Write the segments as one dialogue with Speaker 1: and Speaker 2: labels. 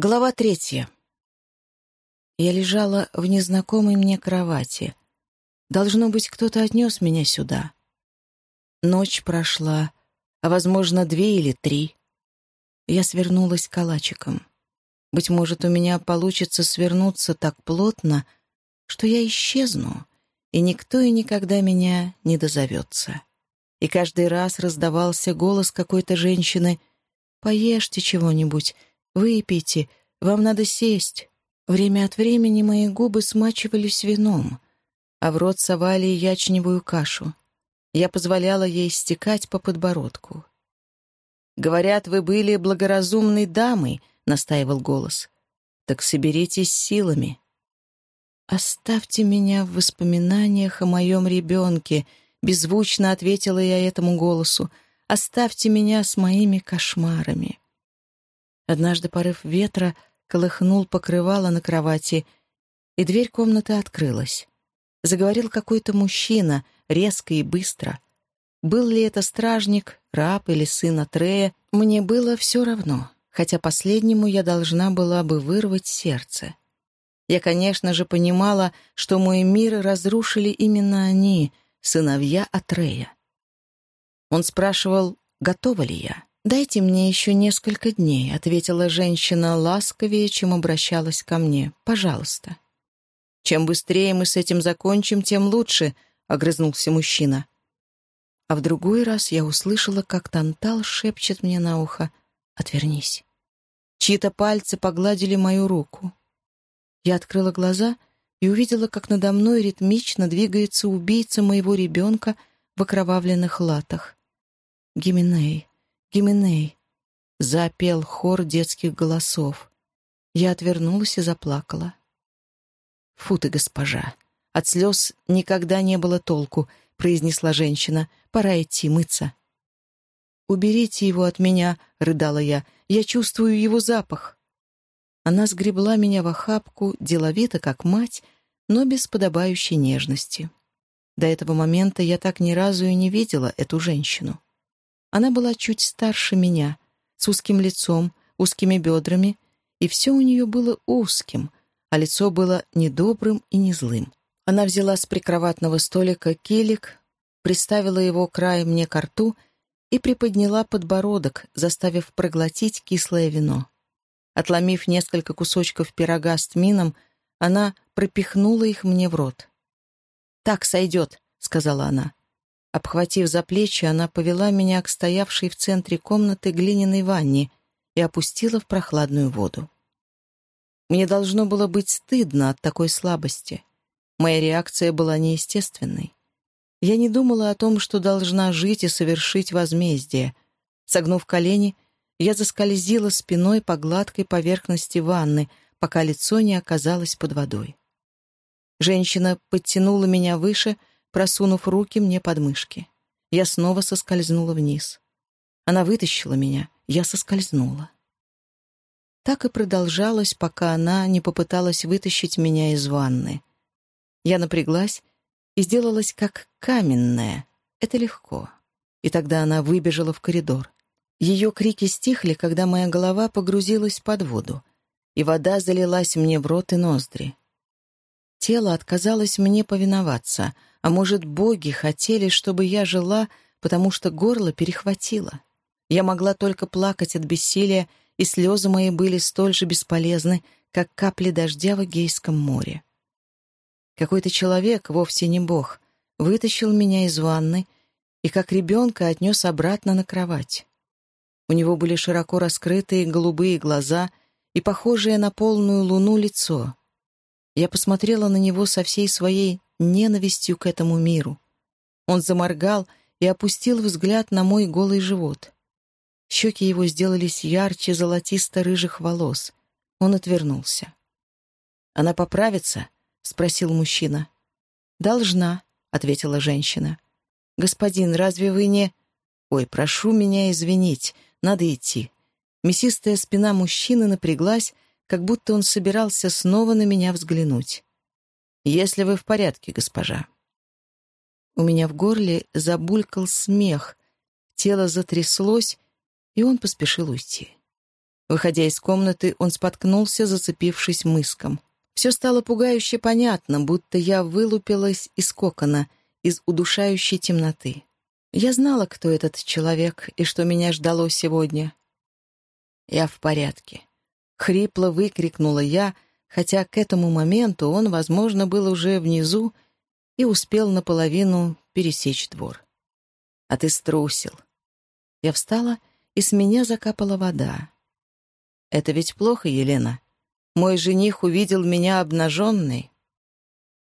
Speaker 1: Глава третья. Я лежала в незнакомой мне кровати. Должно быть, кто-то отнес меня сюда. Ночь прошла, а, возможно, две или три. Я свернулась калачиком. Быть может, у меня получится свернуться так плотно, что я исчезну, и никто и никогда меня не дозовется. И каждый раз раздавался голос какой-то женщины «Поешьте чего-нибудь, Выпейте, вам надо сесть. Время от времени мои губы смачивались вином, а в рот совали ячневую кашу. Я позволяла ей стекать по подбородку. «Говорят, вы были благоразумной дамой», — настаивал голос. «Так соберитесь силами». «Оставьте меня в воспоминаниях о моем ребенке», — беззвучно ответила я этому голосу. «Оставьте меня с моими кошмарами». Однажды порыв ветра колыхнул покрывало на кровати, и дверь комнаты открылась. Заговорил какой-то мужчина, резко и быстро. Был ли это стражник, раб или сын Атрея, мне было все равно, хотя последнему я должна была бы вырвать сердце. Я, конечно же, понимала, что мой мир разрушили именно они, сыновья Атрея. Он спрашивал, готова ли я. «Дайте мне еще несколько дней», — ответила женщина ласковее, чем обращалась ко мне. «Пожалуйста». «Чем быстрее мы с этим закончим, тем лучше», — огрызнулся мужчина. А в другой раз я услышала, как Тантал шепчет мне на ухо «Отвернись». Чьи-то пальцы погладили мою руку. Я открыла глаза и увидела, как надо мной ритмично двигается убийца моего ребенка в окровавленных латах. Гименей. Гименей!» — запел хор детских голосов. Я отвернулась и заплакала. «Фу ты, госпожа! От слез никогда не было толку», — произнесла женщина. «Пора идти мыться». «Уберите его от меня», — рыдала я. «Я чувствую его запах». Она сгребла меня в охапку, деловито, как мать, но без подобающей нежности. До этого момента я так ни разу и не видела эту женщину. Она была чуть старше меня, с узким лицом, узкими бедрами, и все у нее было узким, а лицо было недобрым и не злым. Она взяла с прикроватного столика килик, приставила его край мне к рту и приподняла подбородок, заставив проглотить кислое вино. Отломив несколько кусочков пирога с тмином, она пропихнула их мне в рот. «Так сойдет», — сказала она. Обхватив за плечи, она повела меня к стоявшей в центре комнаты глиняной ванне и опустила в прохладную воду. Мне должно было быть стыдно от такой слабости. Моя реакция была неестественной. Я не думала о том, что должна жить и совершить возмездие. Согнув колени, я заскользила спиной по гладкой поверхности ванны, пока лицо не оказалось под водой. Женщина подтянула меня выше — просунув руки мне под мышки. Я снова соскользнула вниз. Она вытащила меня, я соскользнула. Так и продолжалось, пока она не попыталась вытащить меня из ванны. Я напряглась и сделалась как каменная. Это легко. И тогда она выбежала в коридор. Ее крики стихли, когда моя голова погрузилась под воду, и вода залилась мне в рот и ноздри. Тело отказалось мне повиноваться — а может, боги хотели, чтобы я жила, потому что горло перехватило? Я могла только плакать от бессилия, и слезы мои были столь же бесполезны, как капли дождя в Эгейском море. Какой-то человек, вовсе не бог, вытащил меня из ванны и как ребенка отнес обратно на кровать. У него были широко раскрытые голубые глаза и похожее на полную луну лицо. Я посмотрела на него со всей своей ненавистью к этому миру. Он заморгал и опустил взгляд на мой голый живот. Щеки его сделались ярче золотисто-рыжих волос. Он отвернулся. «Она поправится?» — спросил мужчина. «Должна», — ответила женщина. «Господин, разве вы не...» «Ой, прошу меня извинить, надо идти». Мясистая спина мужчины напряглась, как будто он собирался снова на меня взглянуть если вы в порядке, госпожа». У меня в горле забулькал смех, тело затряслось, и он поспешил уйти. Выходя из комнаты, он споткнулся, зацепившись мыском. Все стало пугающе понятно, будто я вылупилась из кокона, из удушающей темноты. Я знала, кто этот человек и что меня ждало сегодня. «Я в порядке», — хрипло выкрикнула я, хотя к этому моменту он, возможно, был уже внизу и успел наполовину пересечь двор. «А ты струсил». Я встала, и с меня закапала вода. «Это ведь плохо, Елена. Мой жених увидел меня обнаженной».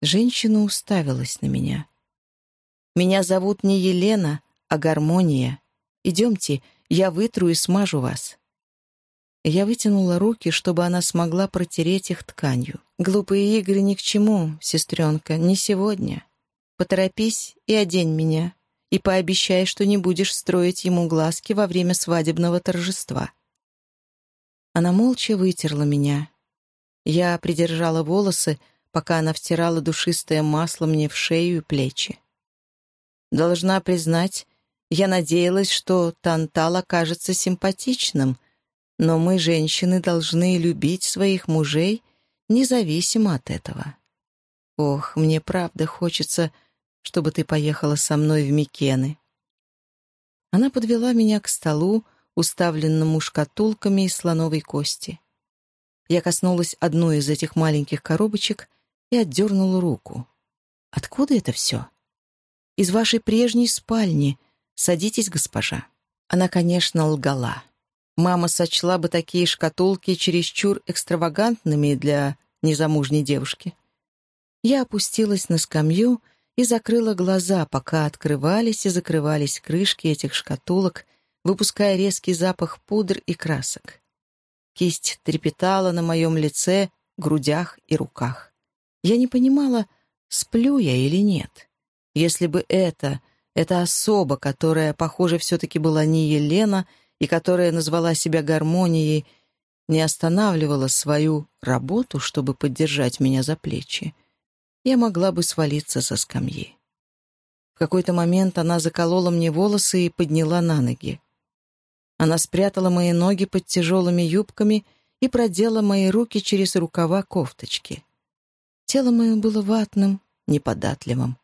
Speaker 1: Женщина уставилась на меня. «Меня зовут не Елена, а Гармония. Идемте, я вытру и смажу вас». Я вытянула руки, чтобы она смогла протереть их тканью. «Глупые игры ни к чему, сестренка, не сегодня. Поторопись и одень меня, и пообещай, что не будешь строить ему глазки во время свадебного торжества». Она молча вытерла меня. Я придержала волосы, пока она втирала душистое масло мне в шею и плечи. Должна признать, я надеялась, что Тантал окажется симпатичным, но мы, женщины, должны любить своих мужей независимо от этого. Ох, мне правда хочется, чтобы ты поехала со мной в Микены. Она подвела меня к столу, уставленному шкатулками из слоновой кости. Я коснулась одной из этих маленьких коробочек и отдернула руку. «Откуда это все?» «Из вашей прежней спальни. Садитесь, госпожа». Она, конечно, лгала. Мама сочла бы такие шкатулки чересчур экстравагантными для незамужней девушки. Я опустилась на скамью и закрыла глаза, пока открывались и закрывались крышки этих шкатулок — выпуская резкий запах пудр и красок. Кисть трепетала на моем лице, грудях и руках. Я не понимала, сплю я или нет. Если бы это, эта особа, которая, похоже, все-таки была не Елена и которая назвала себя гармонией, не останавливала свою работу, чтобы поддержать меня за плечи, я могла бы свалиться со скамьи. В какой-то момент она заколола мне волосы и подняла на ноги. Она спрятала мои ноги под тяжелыми юбками и продела мои руки через рукава кофточки. Тело мое было ватным, неподатливым.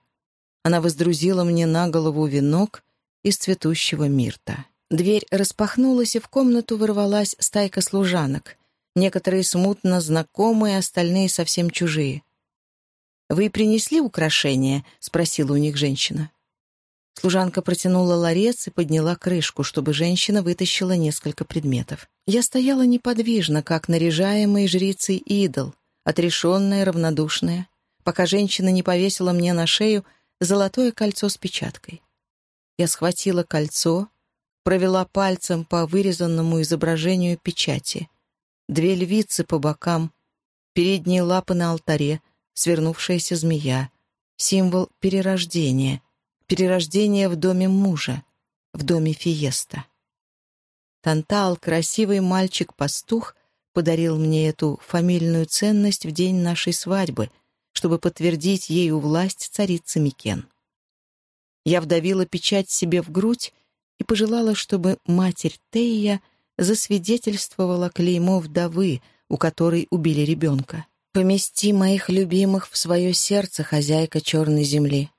Speaker 1: Она воздрузила мне на голову венок из цветущего мирта. Дверь распахнулась, и в комнату ворвалась стайка служанок. Некоторые смутно знакомые, остальные совсем чужие. «Вы принесли украшения?» — спросила у них женщина. Служанка протянула ларец и подняла крышку, чтобы женщина вытащила несколько предметов. Я стояла неподвижно, как наряжаемый жрицей идол, отрешенная, равнодушная, пока женщина не повесила мне на шею золотое кольцо с печаткой. Я схватила кольцо, провела пальцем по вырезанному изображению печати. Две львицы по бокам, передние лапы на алтаре, свернувшаяся змея, символ перерождения — перерождение в доме мужа, в доме Фиеста. Тантал, красивый мальчик-пастух, подарил мне эту фамильную ценность в день нашей свадьбы, чтобы подтвердить ею власть царицы Микен. Я вдавила печать себе в грудь и пожелала, чтобы матерь Тея засвидетельствовала клеймо вдовы, у которой убили ребенка. «Помести моих любимых в свое сердце, хозяйка черной земли»,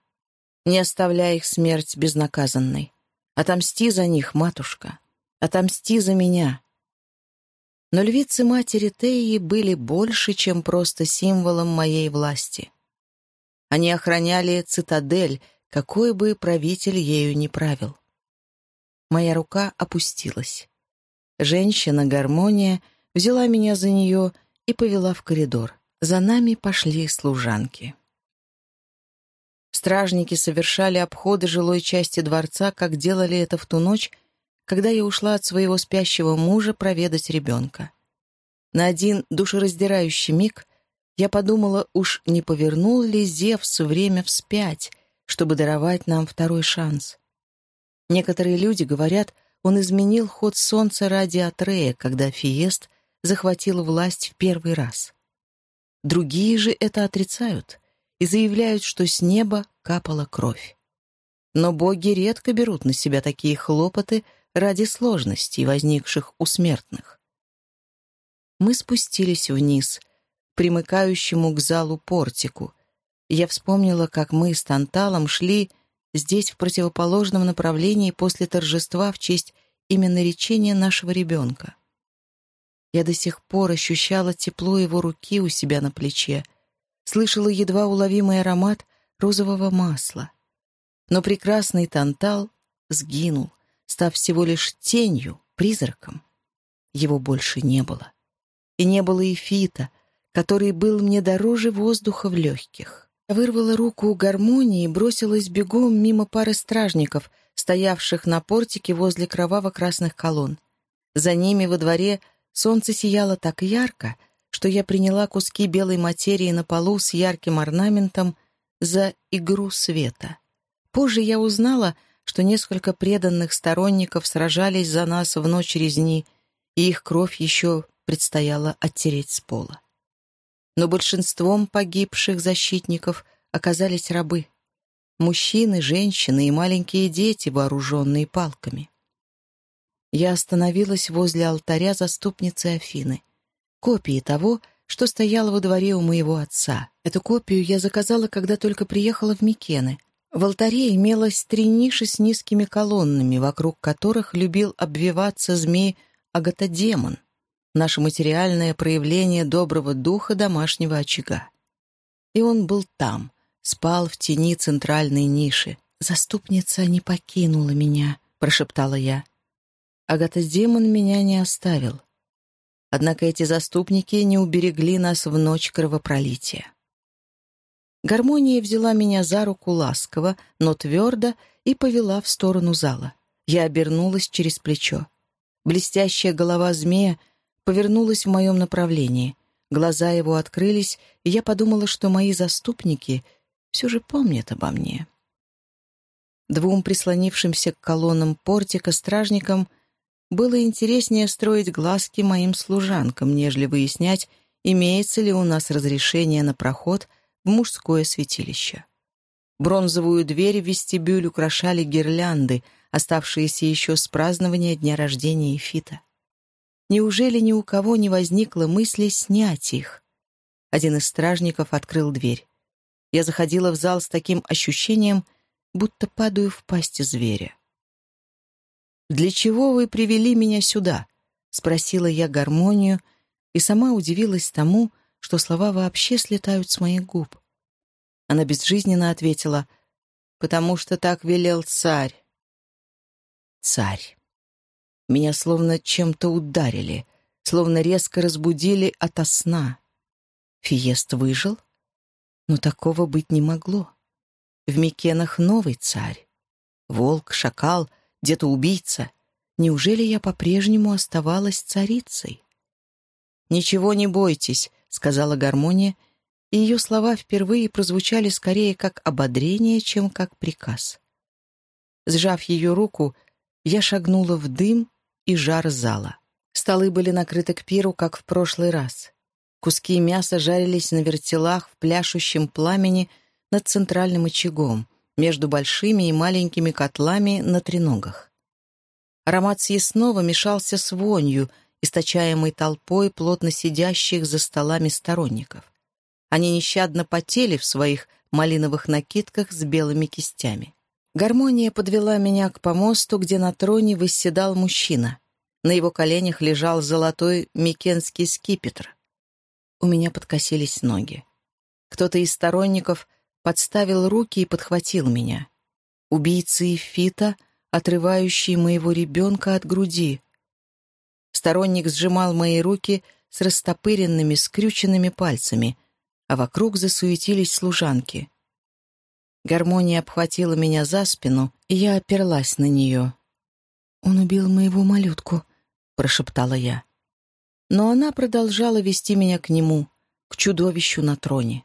Speaker 1: не оставляй их смерть безнаказанной. Отомсти за них, матушка. Отомсти за меня. Но львицы матери Теи были больше, чем просто символом моей власти. Они охраняли цитадель, какой бы правитель ею не правил. Моя рука опустилась. Женщина-гармония взяла меня за нее и повела в коридор. За нами пошли служанки. Стражники совершали обходы жилой части дворца, как делали это в ту ночь, когда я ушла от своего спящего мужа проведать ребенка. На один душераздирающий миг я подумала, уж не повернул ли Зевс время вспять, чтобы даровать нам второй шанс. Некоторые люди говорят, он изменил ход солнца ради Атрея, когда Фиест захватил власть в первый раз. Другие же это отрицают — и заявляют, что с неба капала кровь. Но боги редко берут на себя такие хлопоты ради сложностей, возникших у смертных. Мы спустились вниз, примыкающему к залу портику. Я вспомнила, как мы с Танталом шли здесь в противоположном направлении после торжества в честь именно речения нашего ребенка. Я до сих пор ощущала тепло его руки у себя на плече, слышала едва уловимый аромат розового масла. Но прекрасный Тантал сгинул, став всего лишь тенью, призраком. Его больше не было. И не было и Фита, который был мне дороже воздуха в легких. Вырвала руку у гармонии и бросилась бегом мимо пары стражников, стоявших на портике возле кроваво-красных колонн. За ними во дворе солнце сияло так ярко, что я приняла куски белой материи на полу с ярким орнаментом за игру света. Позже я узнала, что несколько преданных сторонников сражались за нас в ночь резни, и их кровь еще предстояло оттереть с пола. Но большинством погибших защитников оказались рабы. Мужчины, женщины и маленькие дети, вооруженные палками. Я остановилась возле алтаря заступницы Афины, копии того, что стояло во дворе у моего отца. Эту копию я заказала, когда только приехала в Микены — в алтаре имелось три ниши с низкими колоннами, вокруг которых любил обвиваться змей Агатодемон, наше материальное проявление доброго духа домашнего очага. И он был там, спал в тени центральной ниши. «Заступница не покинула меня», — прошептала я. Агатодемон меня не оставил. Однако эти заступники не уберегли нас в ночь кровопролития. Гармония взяла меня за руку ласково, но твердо и повела в сторону зала. Я обернулась через плечо. Блестящая голова змея повернулась в моем направлении. Глаза его открылись, и я подумала, что мои заступники все же помнят обо мне. Двум прислонившимся к колоннам портика стражникам было интереснее строить глазки моим служанкам, нежели выяснять, имеется ли у нас разрешение на проход в мужское святилище. Бронзовую дверь в вестибюль украшали гирлянды, оставшиеся еще с празднования дня рождения Эфита. Неужели ни у кого не возникло мысли снять их? Один из стражников открыл дверь. Я заходила в зал с таким ощущением, будто падаю в пасть зверя. «Для чего вы привели меня сюда?» — спросила я гармонию и сама удивилась тому, что слова вообще слетают с моих губ. Она безжизненно ответила, «Потому что так велел царь». Царь. Меня словно чем-то ударили, словно резко разбудили ото сна. Фиест выжил? Но такого быть не могло. В Микенах новый царь. Волк, шакал, где-то убийца. Неужели я по-прежнему оставалась царицей? «Ничего не бойтесь», — сказала гармония, и ее слова впервые прозвучали скорее как ободрение, чем как приказ. Сжав ее руку, я шагнула в дым и жар зала. Столы были накрыты к пиру, как в прошлый раз. Куски мяса жарились на вертелах в пляшущем пламени над центральным очагом, между большими и маленькими котлами на треногах. Аромат съестного мешался с вонью — источаемой толпой плотно сидящих за столами сторонников. Они нещадно потели в своих малиновых накидках с белыми кистями. Гармония подвела меня к помосту, где на троне восседал мужчина. На его коленях лежал золотой микенский скипетр. У меня подкосились ноги. Кто-то из сторонников подставил руки и подхватил меня. Убийцы Фита, отрывающие моего ребенка от груди. Сторонник сжимал мои руки с растопыренными, скрюченными пальцами, а вокруг засуетились служанки. Гармония обхватила меня за спину, и я оперлась на нее. «Он убил моего малютку», — прошептала я. Но она продолжала вести меня к нему, к чудовищу на троне.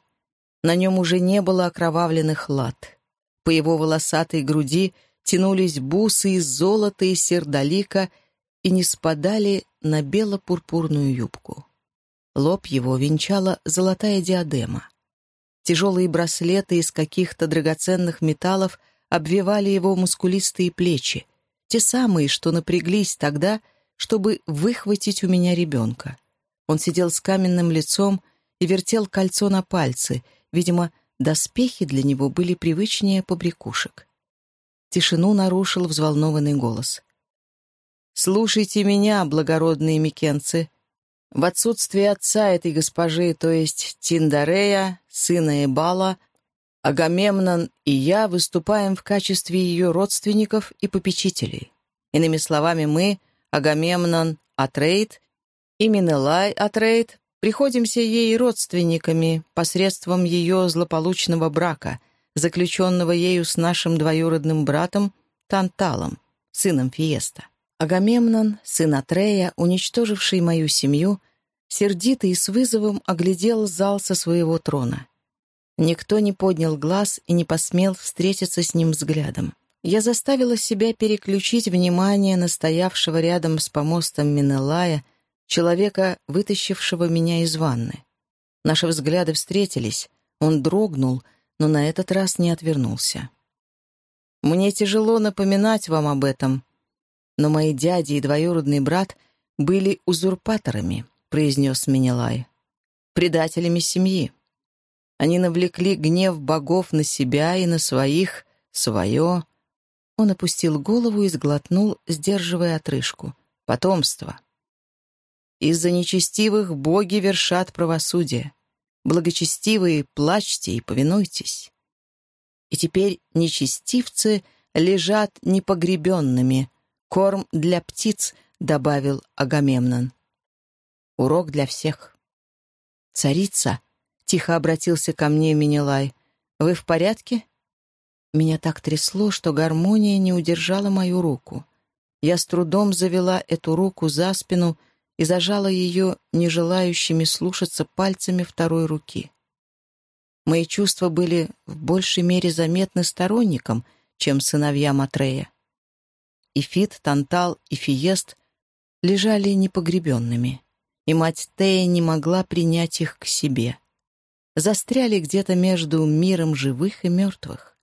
Speaker 1: На нем уже не было окровавленных лад. По его волосатой груди тянулись бусы из золота и сердолика — и не спадали на бело-пурпурную юбку. Лоб его венчала золотая диадема. Тяжелые браслеты из каких-то драгоценных металлов обвивали его мускулистые плечи, те самые, что напряглись тогда, чтобы выхватить у меня ребенка. Он сидел с каменным лицом и вертел кольцо на пальцы. Видимо, доспехи для него были привычнее побрякушек. Тишину нарушил взволнованный голос. «Слушайте меня, благородные микенцы. В отсутствие отца этой госпожи, то есть Тиндарея, сына Эбала, Агамемнон и я выступаем в качестве ее родственников и попечителей. Иными словами, мы, Агамемнон Атрейд и Минелай Атрейд, приходимся ей родственниками посредством ее злополучного брака, заключенного ею с нашим двоюродным братом Танталом, сыном Фиеста. Агамемнон, сын Атрея, уничтоживший мою семью, сердито и с вызовом оглядел зал со своего трона. Никто не поднял глаз и не посмел встретиться с ним взглядом. Я заставила себя переключить внимание на стоявшего рядом с помостом Минелая, человека, вытащившего меня из ванны. Наши взгляды встретились, он дрогнул, но на этот раз не отвернулся. «Мне тяжело напоминать вам об этом», но мои дяди и двоюродный брат были узурпаторами», — произнес Менелай, — «предателями семьи. Они навлекли гнев богов на себя и на своих, свое». Он опустил голову и сглотнул, сдерживая отрыжку. «Потомство». «Из-за нечестивых боги вершат правосудие. Благочестивые, плачьте и повинуйтесь». И теперь нечестивцы лежат непогребенными, «Корм для птиц», — добавил Агамемнон. «Урок для всех». «Царица», — тихо обратился ко мне Минилай, — «вы в порядке?» Меня так трясло, что гармония не удержала мою руку. Я с трудом завела эту руку за спину и зажала ее не желающими слушаться пальцами второй руки. Мои чувства были в большей мере заметны сторонникам, чем сыновьям Атрея и Тантал и Фиест лежали непогребенными, и мать Тея не могла принять их к себе. Застряли где-то между миром живых и мертвых.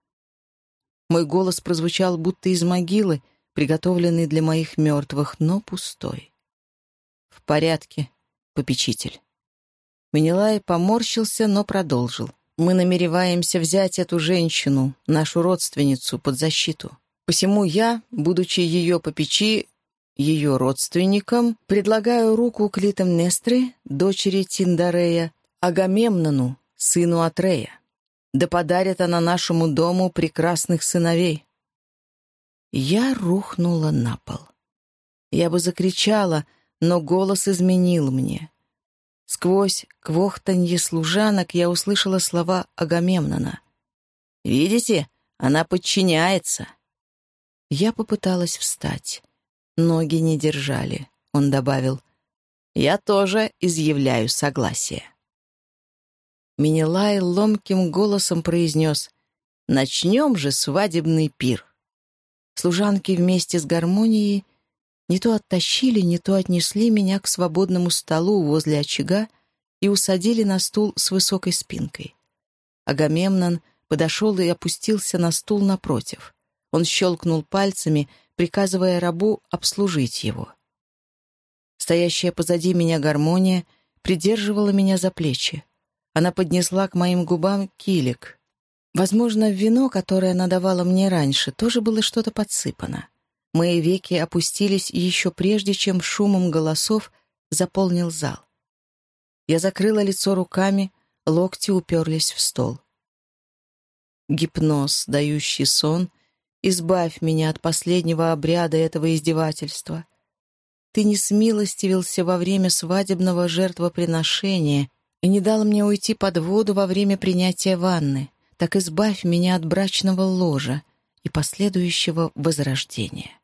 Speaker 1: Мой голос прозвучал будто из могилы, приготовленный для моих мертвых, но пустой. «В порядке, попечитель». Менелай поморщился, но продолжил. «Мы намереваемся взять эту женщину, нашу родственницу, под защиту. Посему я, будучи ее попечи, ее родственником, предлагаю руку Клитемнестры, дочери Тиндарея, Агамемнону, сыну Атрея. Да подарит она нашему дому прекрасных сыновей. Я рухнула на пол. Я бы закричала, но голос изменил мне. Сквозь квохтанье служанок я услышала слова Агамемнона. «Видите, она подчиняется». Я попыталась встать. Ноги не держали. Он добавил, «Я тоже изъявляю согласие». Минилай ломким голосом произнес, «Начнем же свадебный пир». Служанки вместе с гармонией не то оттащили, не то отнесли меня к свободному столу возле очага и усадили на стул с высокой спинкой. Агамемнон подошел и опустился на стул напротив. Он щелкнул пальцами, приказывая рабу обслужить его. Стоящая позади меня гармония придерживала меня за плечи. Она поднесла к моим губам килик. Возможно, вино, которое она давала мне раньше, тоже было что-то подсыпано. Мои веки опустились еще прежде, чем шумом голосов заполнил зал. Я закрыла лицо руками, локти уперлись в стол. Гипноз, дающий сон, Избавь меня от последнего обряда этого издевательства. Ты не смилостивился во время свадебного жертвоприношения и не дал мне уйти под воду во время принятия ванны. Так избавь меня от брачного ложа и последующего возрождения.